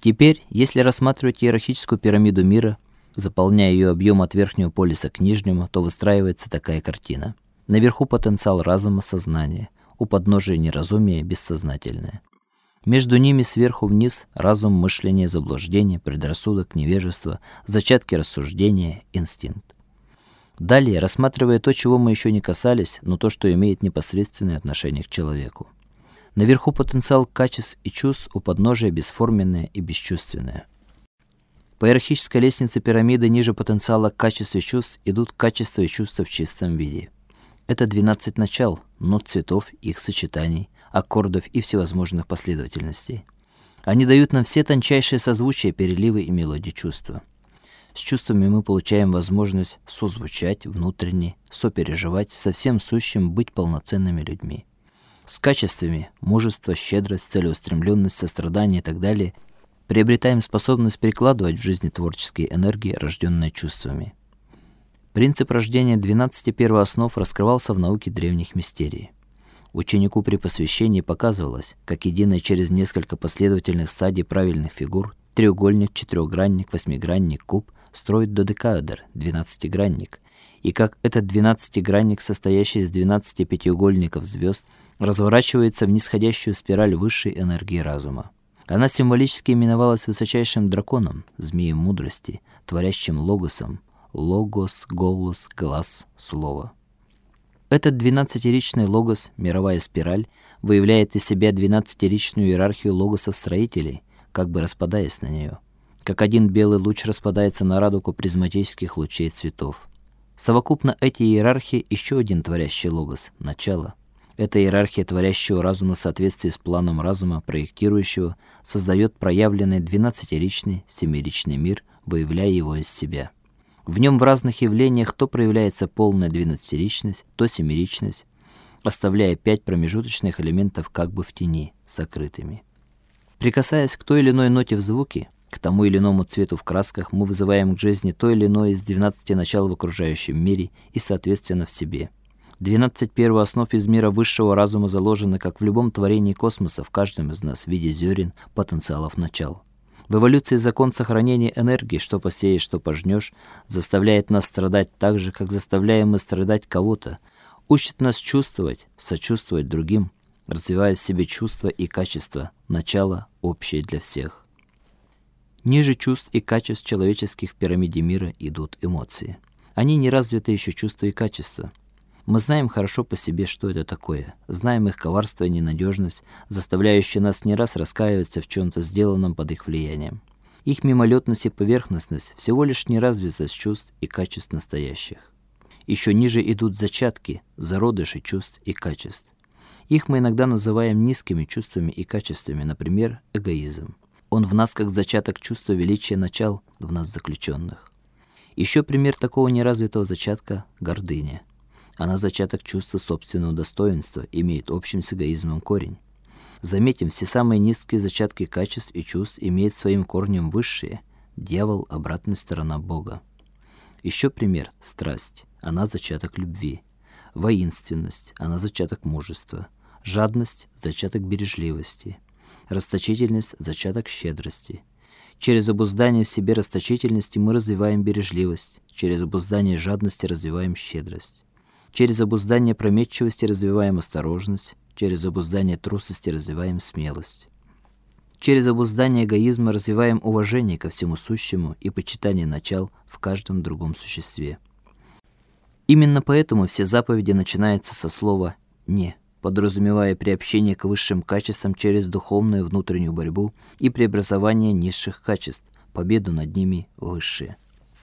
Теперь, если рассматривать иерархическую пирамиду мира, заполняя ее объем от верхнего полюса к нижнему, то выстраивается такая картина. Наверху потенциал разума, сознания, у подножия неразумие, бессознательное. Между ними сверху вниз разум, мышление, заблуждение, предрассудок, невежество, зачатки рассуждения, инстинкт. Далее, рассматривая то, чего мы еще не касались, но то, что имеет непосредственное отношение к человеку. Наверху потенциал качеств и чувств, у подножия бесформенное и бесчувственное. По иерархической лестнице пирамиды ниже потенциала качеств и чувств идут качества и чувства в чистом виде. Это 12 начал, нот цветов, их сочетаний, аккордов и всевозможных последовательностей. Они дают нам все тончайшие созвучия, переливы и мелодии чувства. С чувствами мы получаем возможность созвучать внутренне, сопереживать, со всем сущим быть полноценными людьми с качествами мужество, щедрость, целеустремленность, сострадание и так далее, приобретаем способность перекладывать в жизни творческие энергии, рожденные чувствами. Принцип рождения 12 первооснов раскрывался в науке древних мистерий. Ученику при посвящении показывалось, как единое через несколько последовательных стадий правильных фигур треугольник, четырехгранник, восьмигранник, куб строит додекаэдр, двенадцатигранник, и как этот двенадцатигранник, состоящий из двенадцати пятиугольников звезд, разворачивается в нисходящую спираль высшей энергии разума. Она символически именовалась высочайшим драконом, змеем мудрости, творящим логосом, логос, голос, глаз, слово. Этот двенадцатиричный логос, мировая спираль, выявляет из себя двенадцатиричную иерархию логосов-строителей, как бы распадаясь на нее, как один белый луч распадается на радугу призматических лучей цветов. Совокупно эти иерархии еще один творящий логос начало. Эта иерархия творящего разума в соответствии с планом разума проектирующего создает проявленный двенадцатиричный, семиричный мир, выявляя его из себя. В нем в разных явлениях то проявляется полная двенадцатиричность, то семиричность, оставляя пять промежуточных элементов как бы в тени, сокрытыми. Прикасаясь к той или иной ноте в звуке, к тому или иному цвету в красках, мы вызываем к жизни то или иное из 12 начал в окружающем мире и, соответственно, в себе. 12 первооснов из мира высшего разума заложены, как в любом творении космоса, в каждом из нас в виде зерен, потенциалов начал. В эволюции закон сохранения энергии, что посеешь, что пожнешь, заставляет нас страдать так же, как заставляем мы страдать кого-то, учит нас чувствовать, сочувствовать другим, развивая в себе чувства и качества, начало общее для всех. Ниже чувств и качеств человеческих в пирамиде мира идут эмоции. Они не развиты еще чувства и качества. Мы знаем хорошо по себе, что это такое. Знаем их коварство и ненадежность, заставляющие нас не раз раскаиваться в чем то сделанном под их влиянием. Их мимолетность и поверхностность всего лишь неразвитость чувств и качеств настоящих. Еще ниже идут зачатки, зародыши чувств и качеств. Их мы иногда называем низкими чувствами и качествами, например, эгоизм. Он в нас как зачаток чувства величия начал в нас заключенных. Еще пример такого неразвитого зачатка гордыня. Она зачаток чувства собственного достоинства, имеет общим с эгоизмом корень. Заметим, все самые низкие зачатки качеств и чувств имеют своим корнем высшие. Дьявол обратная сторона Бога. Еще пример страсть. Она зачаток любви. Воинственность, она зачаток мужества. Жадность зачаток бережливости расточительность зачаток щедрости. Через обуздание в себе расточительности мы развиваем бережливость, через обуздание жадности развиваем щедрость. Через обуздание прометчивости развиваем осторожность, через обуздание трусости развиваем смелость. Через обуздание эгоизма развиваем уважение ко всему сущему и почитание начал в каждом другом существе. Именно поэтому все заповеди начинаются со слова «не» подразумевая приобщение к высшим качествам через духовную внутреннюю борьбу и преобразование низших качеств, победу над ними высшие.